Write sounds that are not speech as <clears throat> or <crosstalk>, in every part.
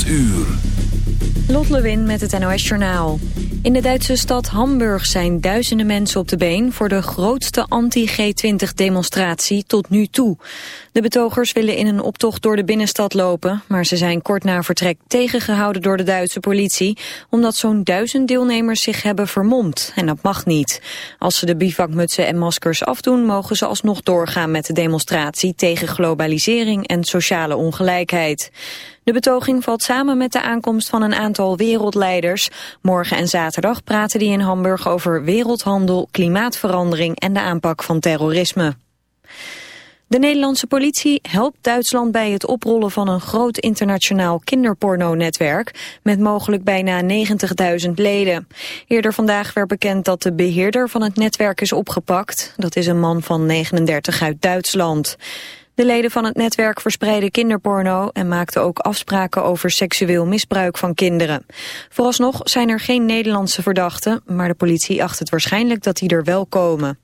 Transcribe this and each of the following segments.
8 uur. Lot Lewin met het NOS Journaal. In de Duitse stad Hamburg zijn duizenden mensen op de been... voor de grootste anti-G20-demonstratie tot nu toe. De betogers willen in een optocht door de binnenstad lopen... maar ze zijn kort na vertrek tegengehouden door de Duitse politie... omdat zo'n duizend deelnemers zich hebben vermomd. En dat mag niet. Als ze de bivakmutsen en maskers afdoen... mogen ze alsnog doorgaan met de demonstratie... tegen globalisering en sociale ongelijkheid. De betoging valt samen met de aankomst van een aantal wereldleiders. Morgen en zaterdag praten die in Hamburg over wereldhandel, klimaatverandering en de aanpak van terrorisme. De Nederlandse politie helpt Duitsland bij het oprollen van een groot internationaal kinderporno-netwerk met mogelijk bijna 90.000 leden. Eerder vandaag werd bekend dat de beheerder van het netwerk is opgepakt. Dat is een man van 39 uit Duitsland. De leden van het netwerk verspreiden kinderporno en maakten ook afspraken over seksueel misbruik van kinderen. Vooralsnog zijn er geen Nederlandse verdachten, maar de politie acht het waarschijnlijk dat die er wel komen.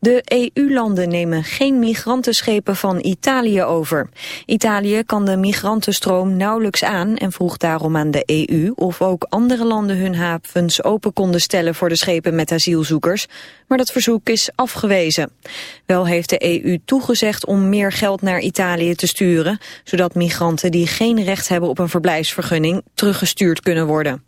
De EU-landen nemen geen migrantenschepen van Italië over. Italië kan de migrantenstroom nauwelijks aan en vroeg daarom aan de EU of ook andere landen hun havens open konden stellen voor de schepen met asielzoekers. Maar dat verzoek is afgewezen. Wel heeft de EU toegezegd om meer geld naar Italië te sturen, zodat migranten die geen recht hebben op een verblijfsvergunning teruggestuurd kunnen worden.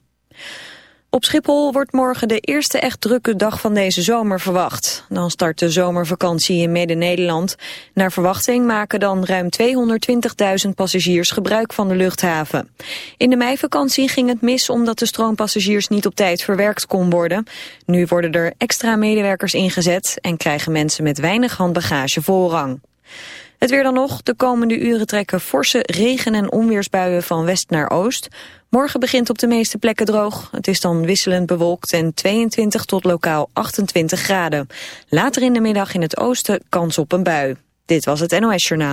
Op Schiphol wordt morgen de eerste echt drukke dag van deze zomer verwacht. Dan start de zomervakantie in Midden-Nederland. Naar verwachting maken dan ruim 220.000 passagiers gebruik van de luchthaven. In de meivakantie ging het mis omdat de stroompassagiers niet op tijd verwerkt kon worden. Nu worden er extra medewerkers ingezet en krijgen mensen met weinig handbagage voorrang. Het weer dan nog. De komende uren trekken forse regen- en onweersbuien van west naar oost. Morgen begint op de meeste plekken droog. Het is dan wisselend bewolkt en 22 tot lokaal 28 graden. Later in de middag in het oosten kans op een bui. Dit was het NOS Journaal.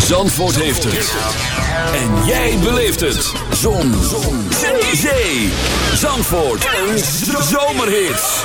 Zandvoort heeft het. En jij beleeft het. Zon. Zon. Zee. Zandvoort. Een zomerhit.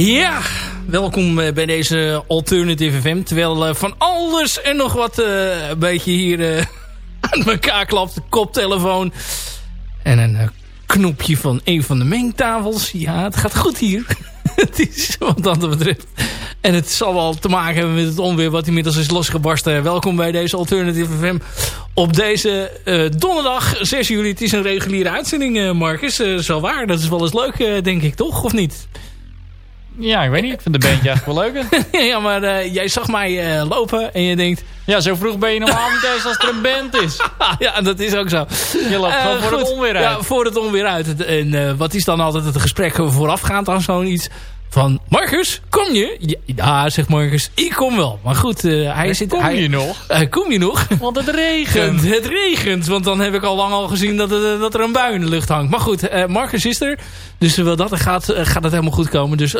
Ja, welkom eh, bij deze Alternative FM. Terwijl uh, van alles en nog wat uh, een beetje hier uh, <laughs> aan elkaar klapt. Koptelefoon en een knopje van een van de mengtafels. Ja, het gaat goed hier. <laughs> het is wat dat betreft. En het zal wel te maken hebben met het onweer wat inmiddels is losgebarsten. Welkom bij deze Alternative FM op deze donderdag 6 juli. Het is een reguliere uitzending, Marcus. zo waar, dat is wel eens leuk, denk ik, toch? Of niet? Ja, ik weet niet. Ik vind de bandje eigenlijk wel leuk. <laughs> ja, maar uh, jij zag mij uh, lopen en je denkt... Ja, zo vroeg ben je normaal niet eens als er een band is. <laughs> ja, dat is ook zo. Je loopt gewoon uh, voor goed. het onweer uit. Ja, voor het onweer uit. En wat is dan altijd het gesprek voorafgaand aan zo'n iets? Van, Marcus, kom je? Ja, zegt Marcus, ik kom wel. Maar goed, uh, hij zit... Kom hij, je nog? Uh, kom je nog? <laughs> Want het regent. het regent, want dan heb ik al lang al gezien dat, het, dat er een bui in de lucht hangt. Maar goed, Marcus is er. Dus wel dat er gaat, gaat het helemaal goed komen. Dus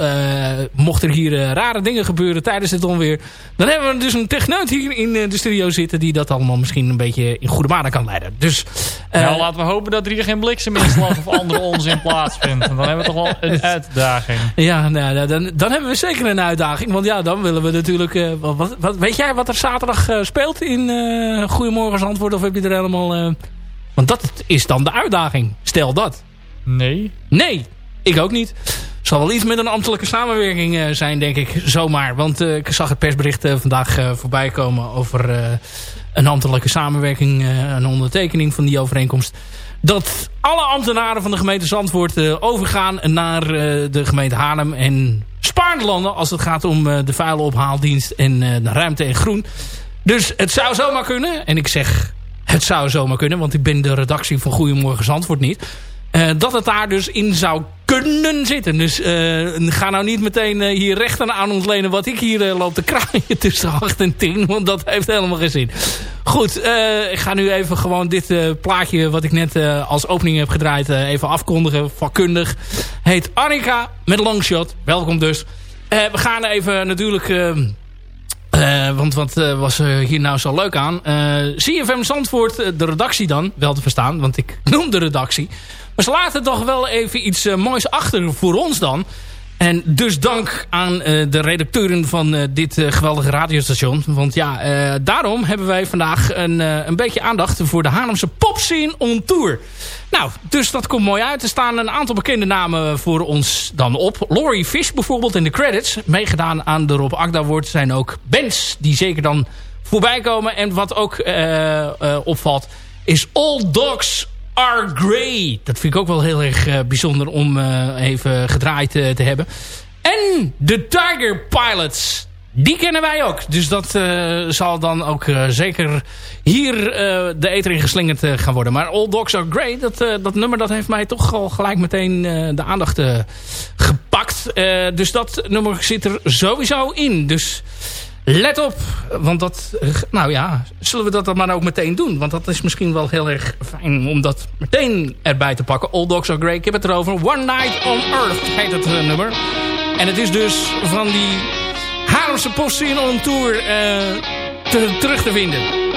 mocht er hier rare dingen gebeuren tijdens het onweer... dan hebben we dus een techneut hier in de studio zitten... die dat allemaal misschien een beetje in goede banen kan leiden. Dus, nou, laten we hopen dat er hier geen blikseminslag of andere onzin plaatsvindt. Dan hebben we toch wel een <laughs> uitdaging. Ja, nou, dan, dan hebben we zeker een uitdaging. Want ja, dan willen we natuurlijk... Uh, wat, wat, weet jij wat er zaterdag uh, speelt in uh, Goedemorgen Antwoord? Of heb je er helemaal... want dat is dan de uitdaging. Stel dat. Nee. Nee, ik ook niet. Zal wel iets met een ambtelijke samenwerking zijn, denk ik. Zomaar. Want ik zag het persbericht vandaag voorbij komen over een ambtelijke samenwerking. een ondertekening van die overeenkomst dat alle ambtenaren van de gemeente Zandvoort uh, overgaan naar uh, de gemeente Haarlem en Spaarlanden als het gaat om uh, de vuilophaaldienst en de ruimte en groen. Dus het zou zomaar kunnen. En ik zeg het zou zomaar kunnen, want ik ben de redactie van Goedemorgen Zandvoort niet. Uh, dat het daar dus in zou kunnen zitten. Dus uh, ga nou niet meteen uh, hier rechten aan ontlenen wat ik hier loop te kraaien <laughs> tussen 8 en 10. Want dat heeft helemaal geen zin. Goed, ik ga nu even gewoon dit plaatje wat ik net als opening heb gedraaid even afkondigen. Vakkundig. Heet Annika met Longshot. Welkom dus. we gaan even natuurlijk... Uh, want wat uh, was uh, hier nou zo leuk aan? CFM Zandvoort, de redactie dan, wel te verstaan. Want ik <laughs> noem de redactie. Maar ze laten toch wel even iets moois achter voor ons dan. En dus dank aan uh, de redacteuren van uh, dit geweldige radiostation. Want ja, daarom hebben wij vandaag een, een beetje aandacht voor de Haarlemse popscene on tour. Nou, dus dat komt mooi uit. Er staan een aantal bekende namen voor ons dan op. Laurie Fish bijvoorbeeld in de credits. Meegedaan aan de Rob Agda wordt zijn ook bands die zeker dan voorbij komen. En wat ook opvalt is All Dogs R. Gray. Dat vind ik ook wel heel erg uh, bijzonder om uh, even gedraaid uh, te hebben. En de Tiger Pilots. Die kennen wij ook. Dus dat zal dan ook zeker hier de eter in geslingerd gaan worden. Maar All Dogs Are Grey, dat, dat nummer dat heeft mij toch al gelijk meteen de aandacht gepakt. dus dat nummer zit er sowieso in. Dus Let op, want dat, nou ja, zullen we dat dan maar ook meteen doen? Want dat is misschien wel heel erg fijn om dat meteen erbij te pakken. All Dogs Are Grey, ik heb het erover. One Night on Earth heet het uh, nummer. En het is dus van die Haarlemse postzien on tour te, terug te vinden.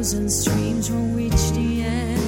Thousand streams won't reach the end,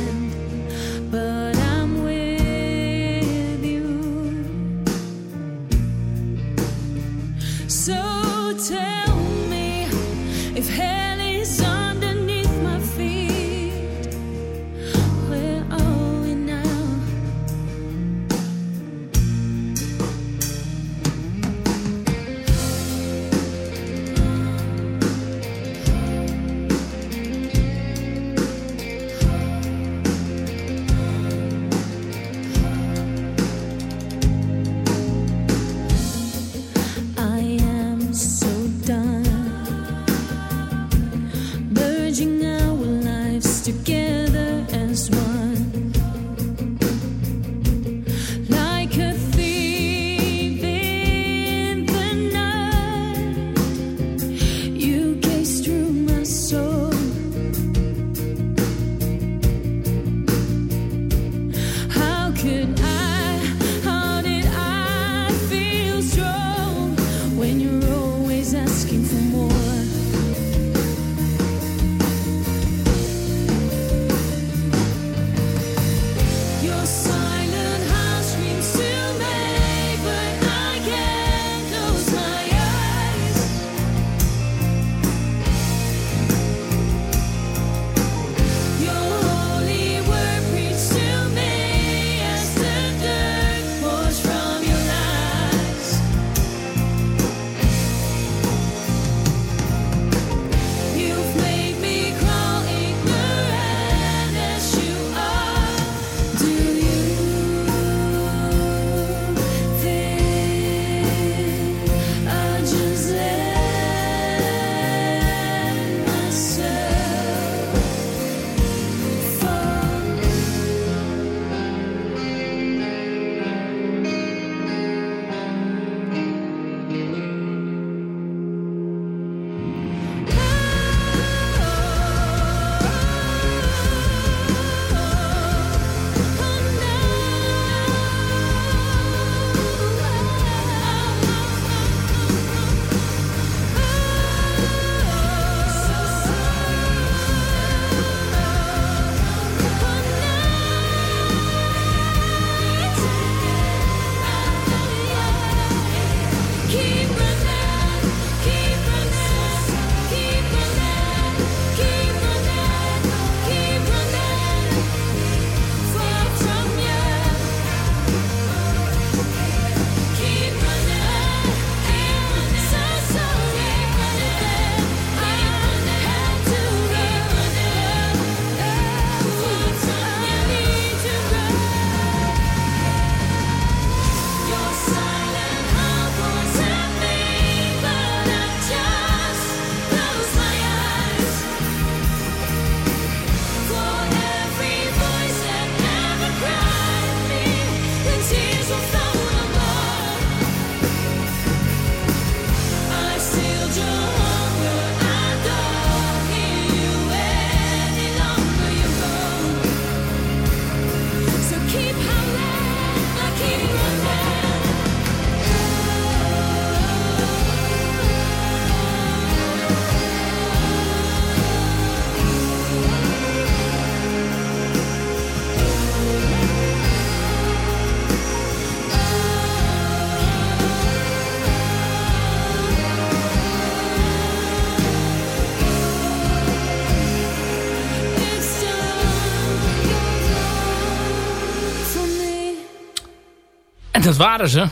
dat waren ze.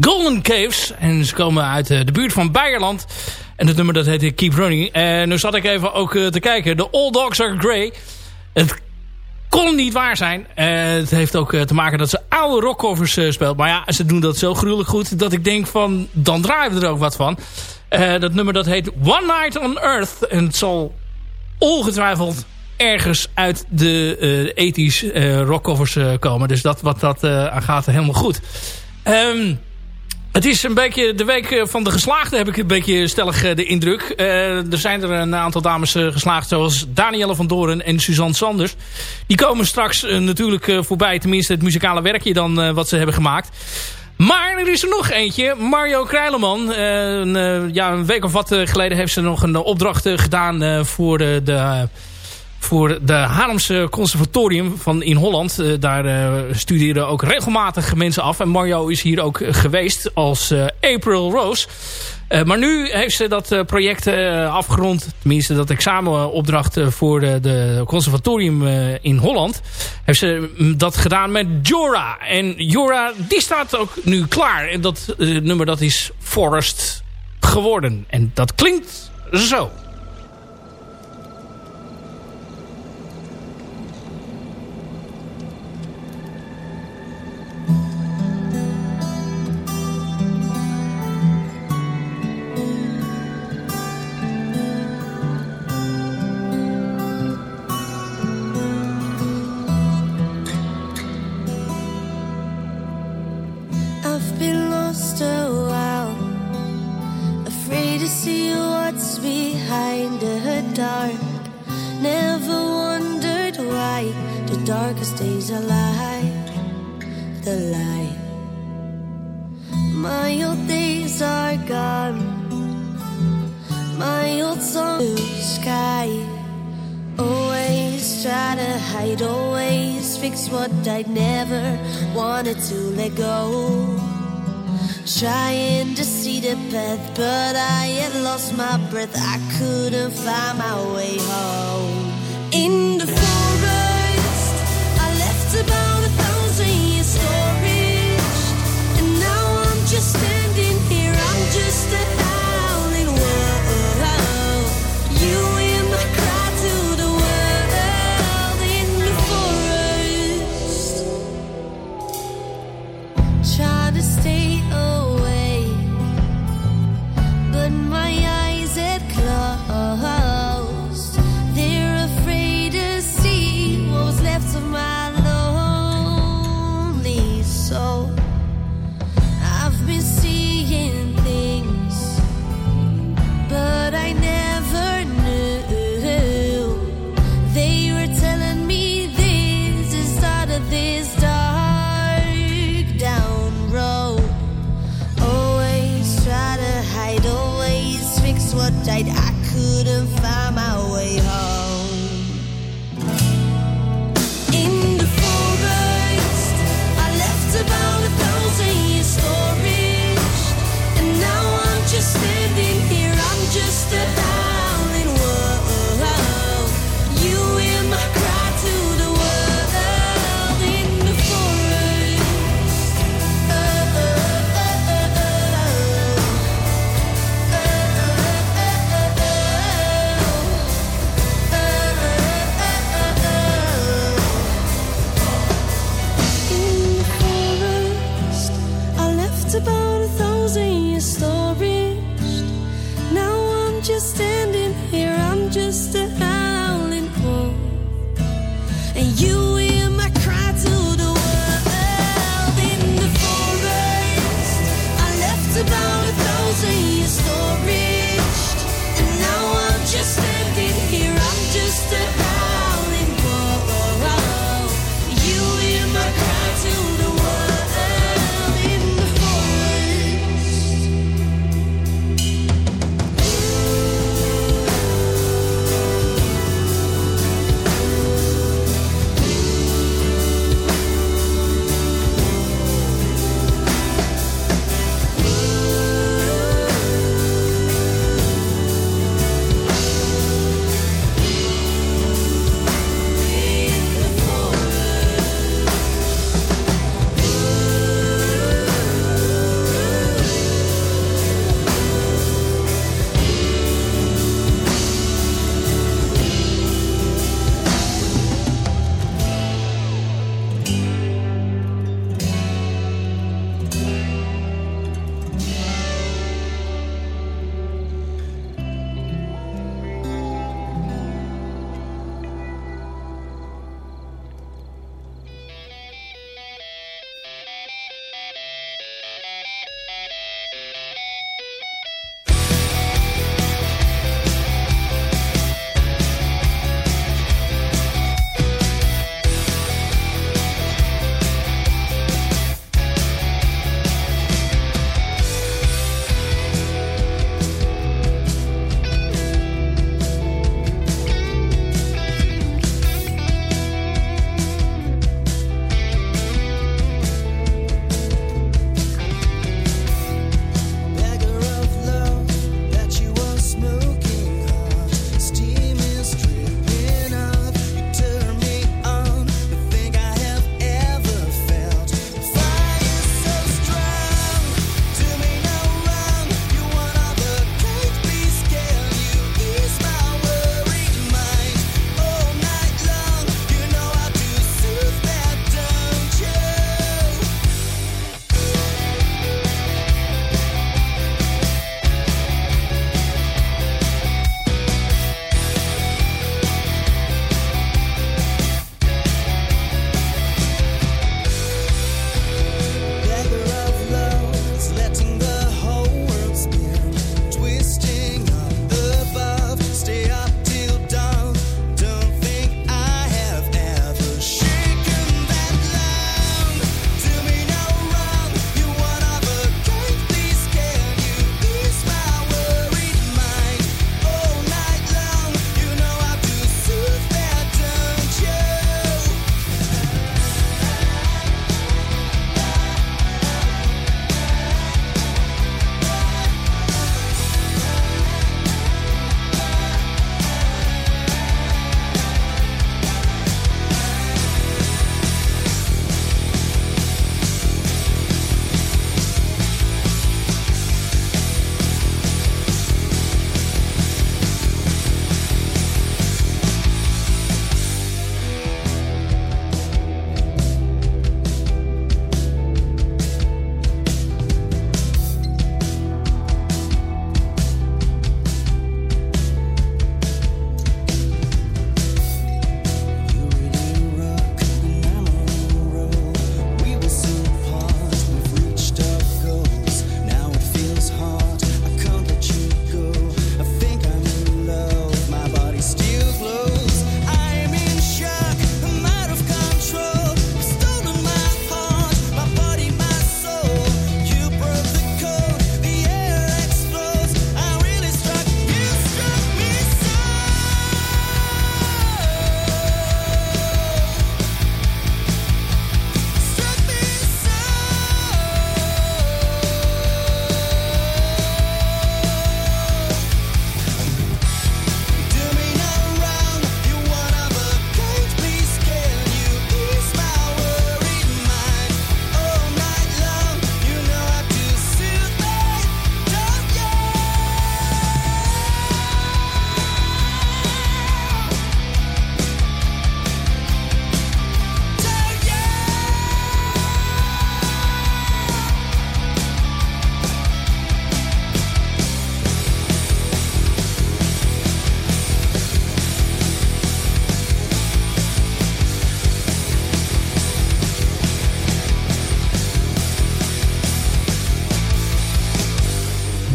Golden Caves. En ze komen uit eh, de buurt van Beierland. En het nummer dat heet Keep Running. En nu zat ik even ook eh, te kijken. De All Dogs Are Grey. Het kon niet waar zijn. Eh, het heeft ook te maken dat ze oude rockcovers speelt. Maar ja, ze doen dat zo gruwelijk goed dat ik denk van... dan draaien we er ook wat van. dat nummer dat heet One Night on Earth. En het zal ongetwijfeld ergens uit de uh, ethisch uh, rockcovers uh, komen. Dus dat, wat dat aan gaat helemaal goed. Um, het is een beetje de week van de geslaagden, heb ik een beetje stellig de indruk. Er zijn er een aantal dames geslaagd, zoals Danielle van Doren en Suzanne Sanders. Die komen straks natuurlijk voorbij, tenminste het muzikale werkje dan wat ze hebben gemaakt. Maar er is er nog eentje, Mario Krijleman. Een, ja, een week of wat geleden heeft ze nog een opdracht gedaan voor de... de voor de Haarlemse Conservatorium van in Holland. Uh, daar uh, studeren ook regelmatig mensen af. En Mario is hier ook geweest als April Rose. maar nu heeft ze dat project afgerond. Tenminste, dat examenopdracht voor de, de conservatorium in Holland. Heeft ze mm, dat gedaan met Jora. En Jora, die staat ook nu klaar. En dat nummer dat is Forest geworden. En dat klinkt zo.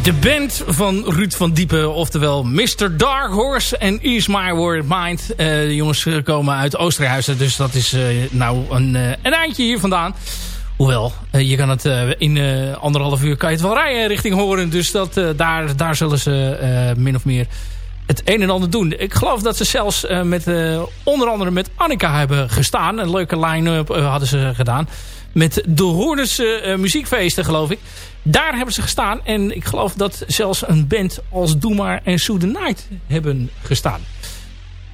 De band van Ruud van Diepen, oftewel Mr. Dark Horse en Is My Word Mind. Eh, de jongens komen uit Oosterhuizen, dus dat is uh, nou een, uh, een eindje hier vandaan. Hoewel, je kan het in anderhalf uur kan je het wel rijden richting Horen. Dus dat, daar, daar zullen ze min of meer het een en ander doen. Ik geloof dat ze zelfs met, onder andere met Annika hebben gestaan. Een leuke line-up hadden ze gedaan. Met de Hoornse muziekfeesten, geloof ik. Daar hebben ze gestaan. En ik geloof dat zelfs een band als Doe Maar en Sue the Night hebben gestaan.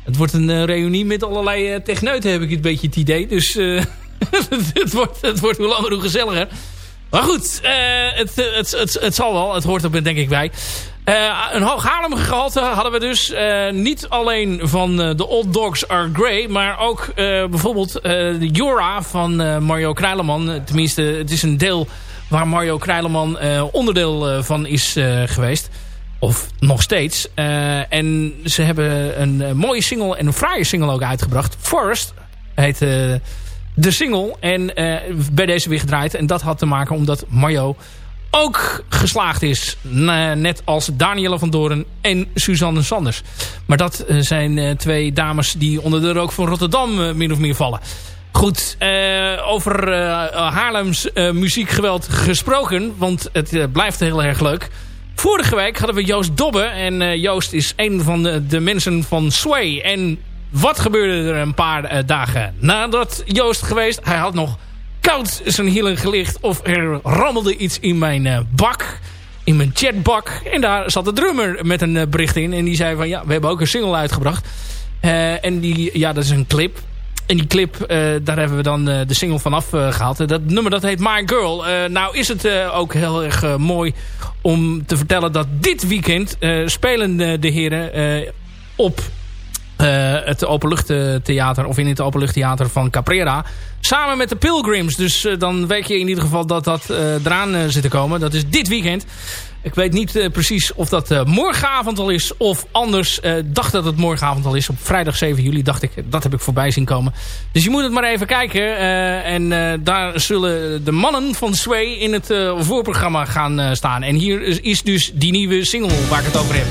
Het wordt een uh, reunie met allerlei uh, techneuten, heb ik een beetje het idee. Dus <laughs> het, wordt, het wordt hoe langer hoe gezelliger. Maar goed, het, het, het, het, zal wel. Het hoort er denk ik bij. Een hoog gehalte hadden we dus. niet alleen van de Old Dogs Are Grey. Maar ook bijvoorbeeld de Jura van Mario Kruileman. Tenminste, het is een deel waar Mario Krijleman uh, onderdeel van is geweest. Of nog steeds. en ze hebben een mooie single en een fraaie single ook uitgebracht. Forest heet de single. En bij deze weer gedraaid. En dat had te maken omdat Mario ook geslaagd is. net als Danielle van Doren en Suzanne Sanders. Maar dat zijn twee dames die onder de rook van Rotterdam min of meer vallen. Goed, over Haarlems uh, muziekgeweld gesproken. Want het blijft heel erg leuk. Vorige week hadden we Joost Dobbe. En Joost is een van de, de, mensen van Sway. En wat gebeurde er een paar dagen nadat Joost geweest? Hij had nog koud zijn hielen gelicht. Of er rammelde iets in mijn bak. In mijn chatbak. En daar zat de drummer met een bericht in. En die zei van ja, we hebben ook een single uitgebracht. en die, ja, dat is een clip. En die clip, daar hebben we dan de single vanaf uh, gehaald. Dat nummer dat heet My Girl. nou is het ook heel erg mooi om te vertellen dat dit weekend spelen de heren op het Openluchttheater of in het Openluchttheater van Caprera. Samen met de Pilgrims. Dus dan weet je in ieder geval dat dat eraan zit te komen. Dat is dit weekend. Ik weet niet uh, precies of dat uh, morgenavond al is of anders. Uh, dacht dat het morgenavond al is. Op vrijdag 7 juli dacht ik, dat heb ik voorbij zien komen. Dus je moet het maar even kijken. en daar zullen de mannen van Sway in het voorprogramma gaan staan. En hier is dus die nieuwe single waar ik het over heb.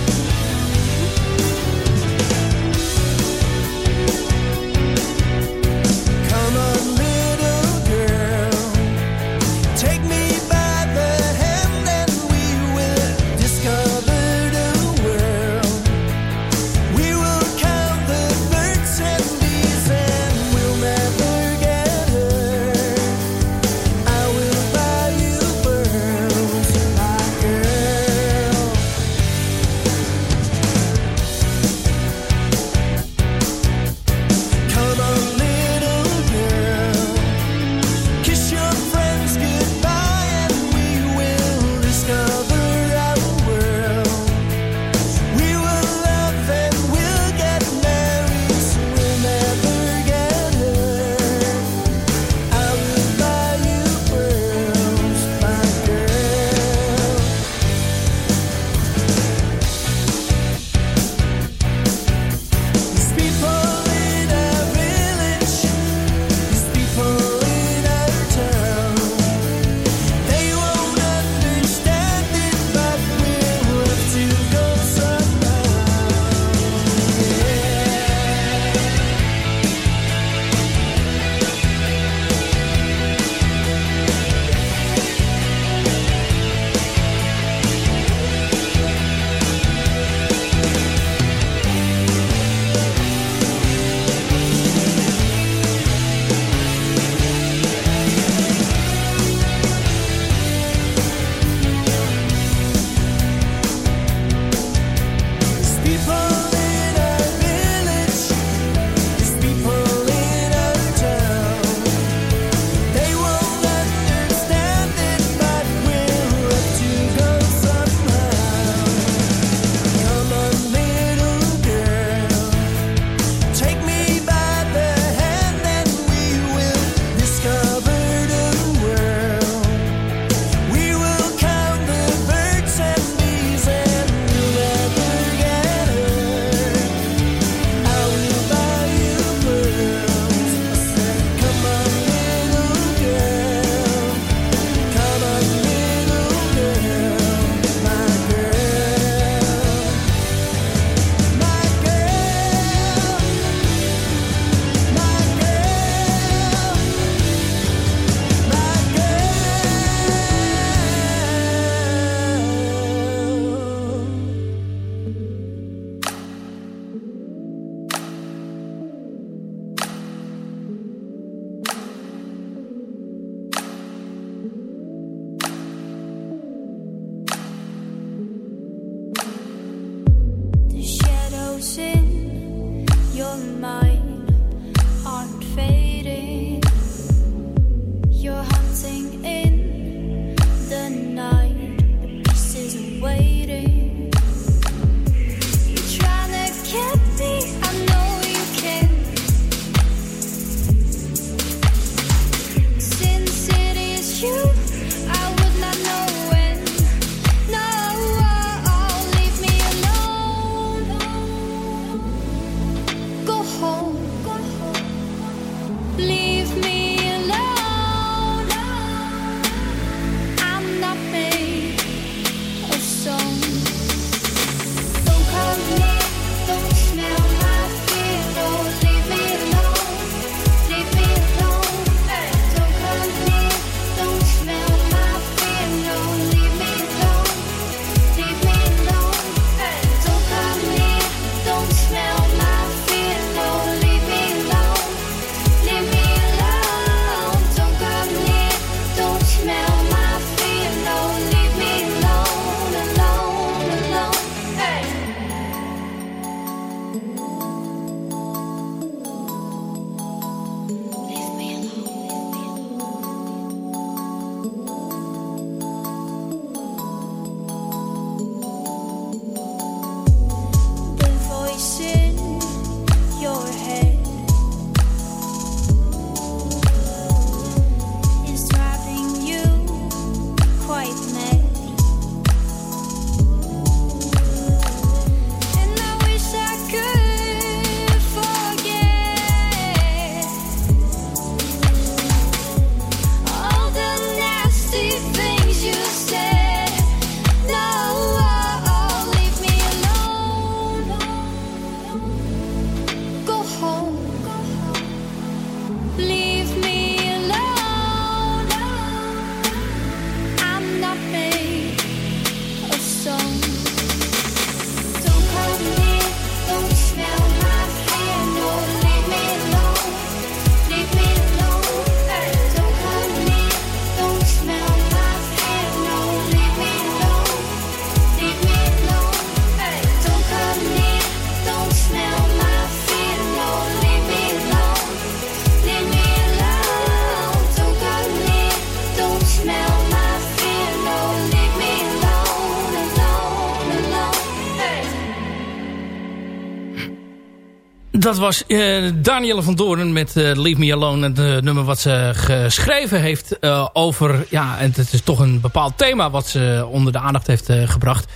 Dat was eh Danielle van Doorn met eh, Leave Me Alone. Het eh, nummer wat ze geschreven heeft over... Ja, en het is toch een bepaald thema wat ze onder de aandacht heeft gebracht.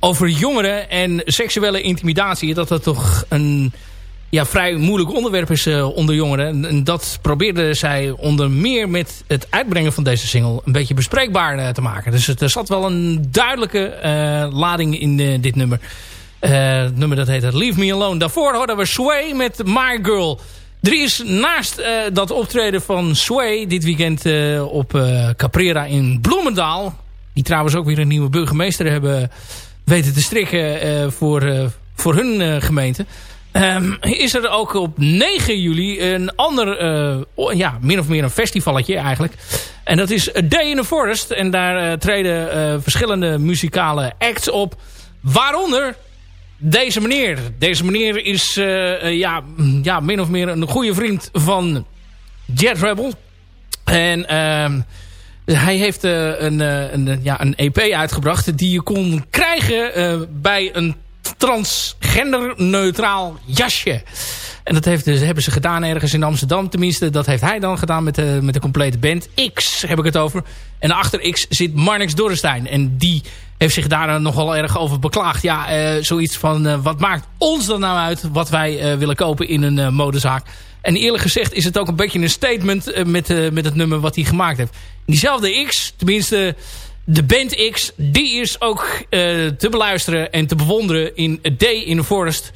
Over jongeren en seksuele intimidatie. Dat dat toch een ja, vrij moeilijk onderwerp is onder jongeren. En, dat probeerde zij onder meer met het uitbrengen van deze single... een beetje bespreekbaar te maken. Dus het, er zat wel een duidelijke lading in dit nummer. Eh, het nummer dat heet Leave Me Alone. Daarvoor hadden we Sway met My Girl. Er is naast eh, dat optreden van Sway dit weekend eh, op eh, Caprera in Bloemendaal... die trouwens ook weer een nieuwe burgemeester hebben weten te strikken eh, voor, eh, voor hun eh, gemeente... Ehm, is er ook op 9 juli een ander, eh, ja, min of meer een festivalletje eigenlijk. En dat is A Day in the Forest. En daar eh, treden eh, verschillende muzikale acts op. Waaronder deze meneer. Deze meneer is eh, eh, ja, ja, min of meer een goede vriend van Jet Rebel. En ehm, hij heeft eh, een, een, ja, een EP uitgebracht die je kon krijgen bij een transgenderneutraal jasje. En dat heeft, dus, hebben ze gedaan ergens in Amsterdam. Tenminste, dat heeft hij dan gedaan met de, met de complete band. X heb ik het over. En achter X zit Marnix Dorrestein. En die heeft zich daar nogal erg over beklaagd. Ja, eh, zoiets van, eh, wat maakt ons dan nou uit wat wij eh, willen kopen in een modezaak? En eerlijk gezegd is het ook een beetje een statement met, met het nummer wat hij gemaakt heeft. Diezelfde X, tenminste de band X, die is ook eh, te beluisteren en te bewonderen in Day in the Forest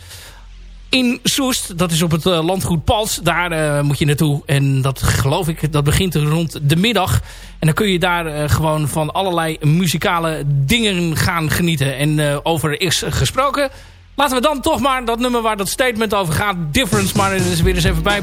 in Soest. Dat is op het eh, landgoed Pals. Daar eh, moet je naartoe. En dat geloof ik, dat begint rond de middag. En dan kun je daar gewoon van allerlei muzikale dingen gaan genieten. En over X gesproken. Laten we dan toch maar dat nummer waar dat statement over gaat, Difference, maar eens weer eens even bij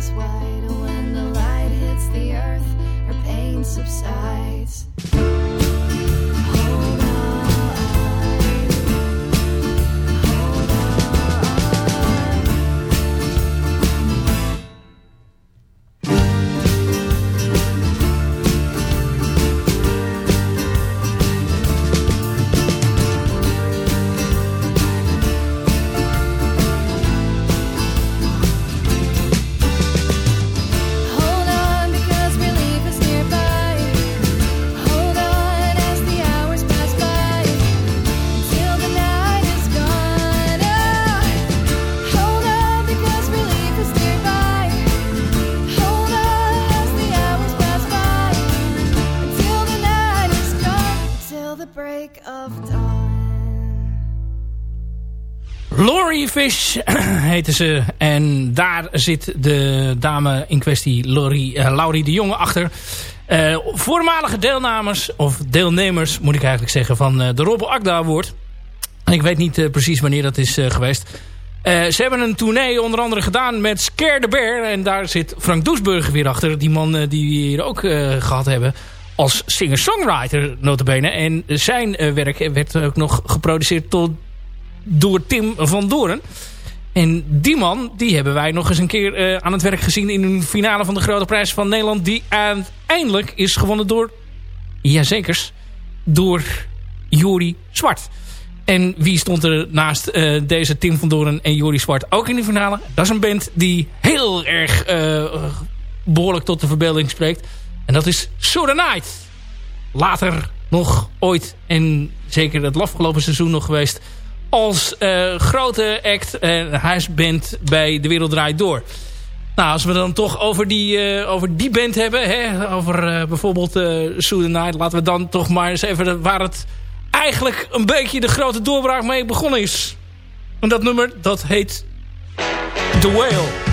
pupils wide. When the light hits the earth, her pain subsides. Fish <clears throat> heette ze. En daar zit de dame in kwestie, Laurie, eh, Laurie de Jonge, achter. Eh, voormalige deelnemers, of deelnemers moet ik eigenlijk zeggen, van eh, de Robbe Akda Award. Ik weet niet precies wanneer dat is geweest. Ze hebben een tournee onder andere gedaan met Scare the Bear. En daar zit Frank Doesburger weer achter. Die man die we hier ook eh, gehad hebben als singer-songwriter notabene. En zijn werk werd ook nog geproduceerd tot door Tim van Doorn. En die man, die hebben wij nog eens een keer eh, aan het werk gezien... in een finale van de Grote Prijs van Nederland... die uiteindelijk is gewonnen door... jazekers, door Jori Zwart. En wie stond er naast eh, deze Tim van Doorn en Jori Zwart ook in de finale? Dat is een band die heel erg eh, behoorlijk tot de verbeelding spreekt. En dat is Soda Night. Later nog ooit en zeker het afgelopen seizoen nog geweest als eh, grote act en huisband bij De Wereld Draait Door. Nou, als we dan toch over die, eh, over die band hebben, hè, over eh, bijvoorbeeld uh, Soothe Night, laten we dan toch maar eens even waar het eigenlijk een beetje de grote doorbraak mee begonnen is. En dat nummer, dat heet The Whale.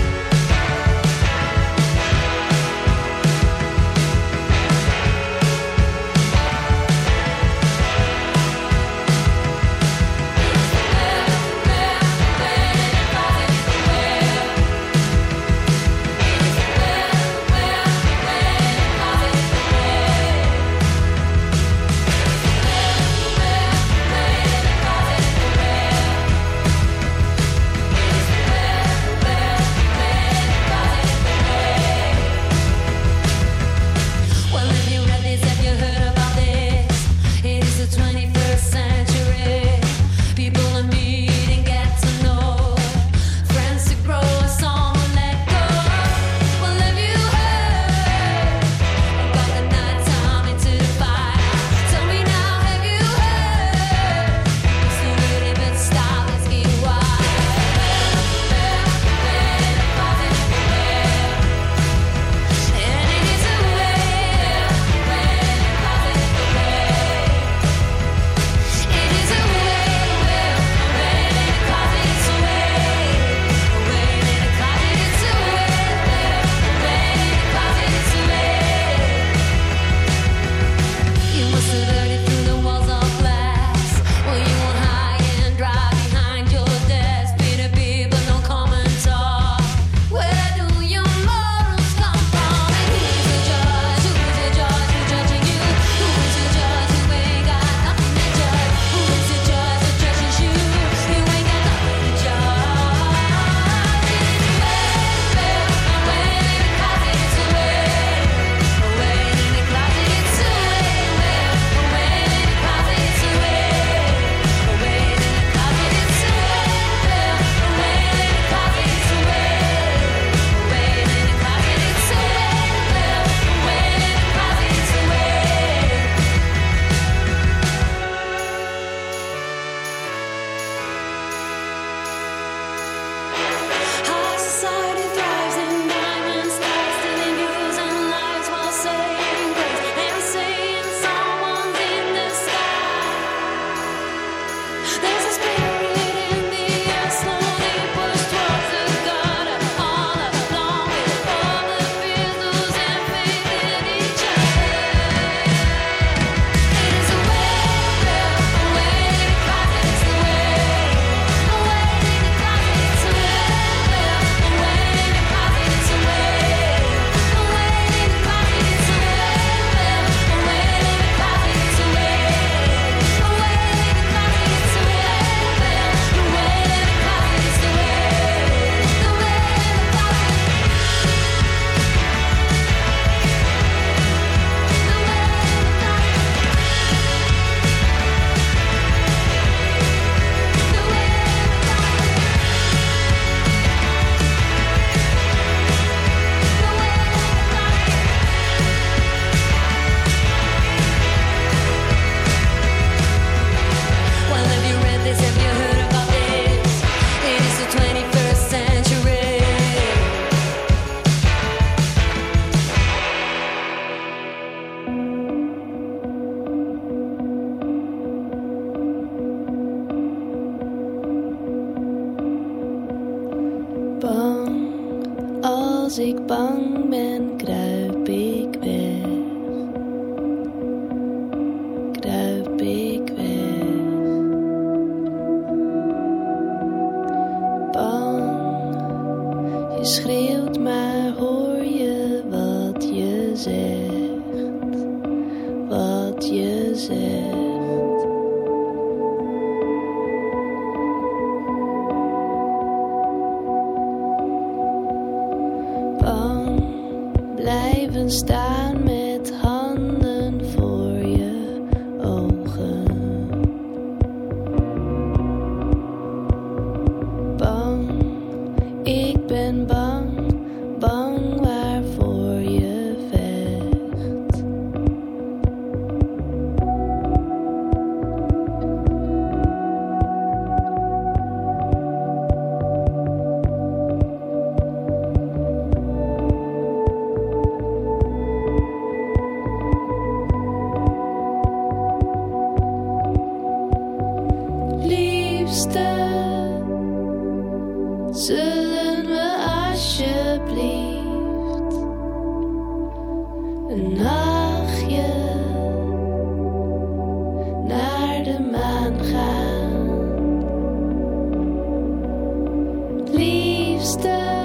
stars.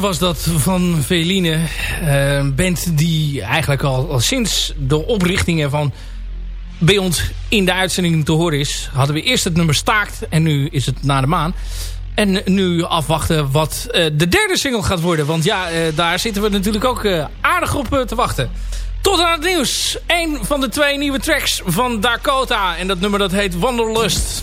Was dat van Veline. Een band die eigenlijk al, al sinds de oprichting ervan bij ons in de uitzending te horen is. Hadden we eerst het nummer Staakt en nu is het Naar de maan. En nu afwachten wat eh, de derde single gaat worden. Want ja, eh, daar zitten we natuurlijk ook eh, aardig op te wachten. Tot aan het nieuws. Eén van de twee nieuwe tracks van Dakota. En dat nummer dat heet Wanderlust.